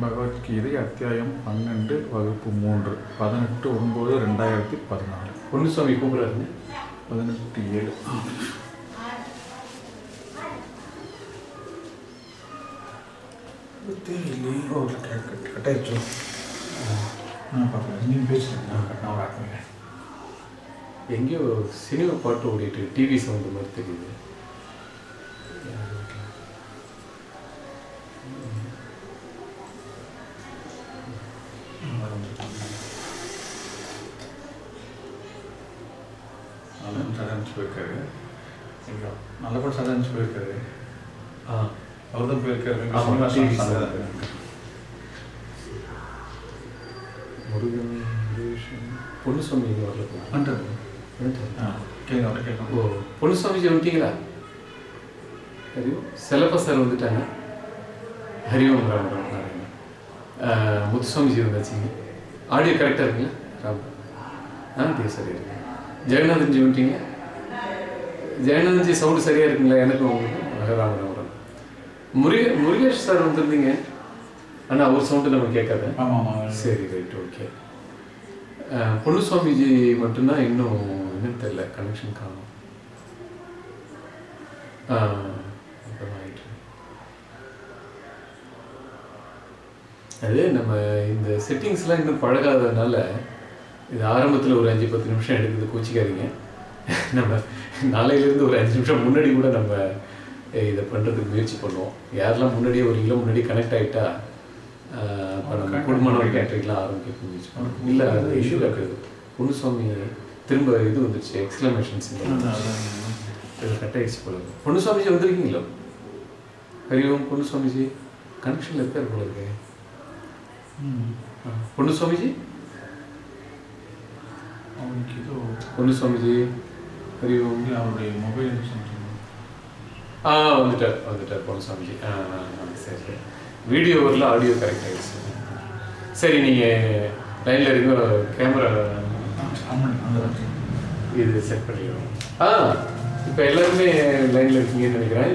பகவத்கீதை அத்தியாயம் பன்னெண்டு வகுப்பு மூன்று பதினெட்டு ஒன்பது ரெண்டாயிரத்தி பதினாலு. பொன்னுசாமி கூப்பிட்றாருங்க பதினெட்டு ஏழு. கட்டாயிடுச்சு நான் பார்க்குறேன். நீங்கள் பேசுகிறேன் நான் நான் ஒரு ஆட்டம் எங்கேயோ சினிமா பாட்டு ஓடிட்டு டிவி சவுண்ட் மாதிரி தெரியுது. நல்ல சதானிச்சு போயிருக்காரு எங்கோ நல்ல கூட சதானிச்சு போயிருக்காரு. அவர் தான். போயிருக்காரு. முருகன் பொன்னுசாமி வரல வந்துட்டாரு. ஆ கேட்க அவர்கிட்ட ஓ கேட்கணும் பொன்னுசாமிஜி வந்துட்டீங்களா? ஹரிஓம் செல்லப்பா சார் வந்துட்டாங்க. ஹரிஓம் ராம் முத்துசாமிஜி வந்தாச்சுங்க. ஆடியோ கரெக்டாக இருக்குங்களா? ராம். ஆ தே சரியா இருக்கு ஜெகநாதன்ஜி வந்துட்டீங்க ஜெகநாதன்ஜி சவுண்டு சரியாக இருக்குங்களா? எனக்கும் உங்களுக்கு ராம் ராம் ராம் முருக முருகேஷ் சார் வந்திருந்தீங்க. ஆனால் அவர் சவுண்டு நம்ம கேட்காத. சரி ரைட் ஓகே பொன்னுசாமிஜி மட்டும்தான் இன்னும் என்னன்னு தெரியல கனெக்ஷன் காணும். அது நம்ம இந்த செட்டிங்ஸ்லாம் இன்னும் பழகாததுனால இது ஆரம்பத்தில் ஒரு அஞ்சு பத்து நிமிஷம் எடுக்குது கோச்சிக்காதீங்க. நம்ம நாளையிலேருந்து ஒரு அஞ்சு நிமிஷம் முன்னாடி கூட நம்ம இதை பண்ணுறதுக்கு முயற்சி பண்ணுவோம். யாரெல்லாம் முன்னாடியே ஒரு கிலோ முன்னாடி கனெக்ட் ஆகிட்டா இப்போ நம்ம குடும்ப கேட்டரிங்லாம் ஆரம்பிக்க முயற்சி பண்ணுவோம். இல்லை அது இஷ்யூ இருக்குது பொன்னுசாமி திரும்ப இது வந்துருச்சு எக்ஸ்க்ளமேஷன்ஸ் இது கட் ஆயிடுச்சு போல வந்திருக்கீங்களோ? ஹரி ஓம் பொன்னுசாமிஜி. கனெக்ஷனில் இருக்கார் போல இருக்கு. ஆ, ஏதோ பொன்னுசாமிஜி ஹரி ஓம். அவருடைய மொபைல் ஆ வந்துட்டார் வந்துட்டார் பொன்னுசாமிஜி ஆ ஆ, சரி சரி. வீடியோ வரல ஆடியோ கரெக்ட் ஆயிடுச்சு. சரி நீங்கள் லைனில் இருக்க கேமரா இது செட் பண்ணிடுவோம். ஆ இப்போ எல்லாருமே லைனில் இருக்கீங்கன்னு நினைக்கிறேன்.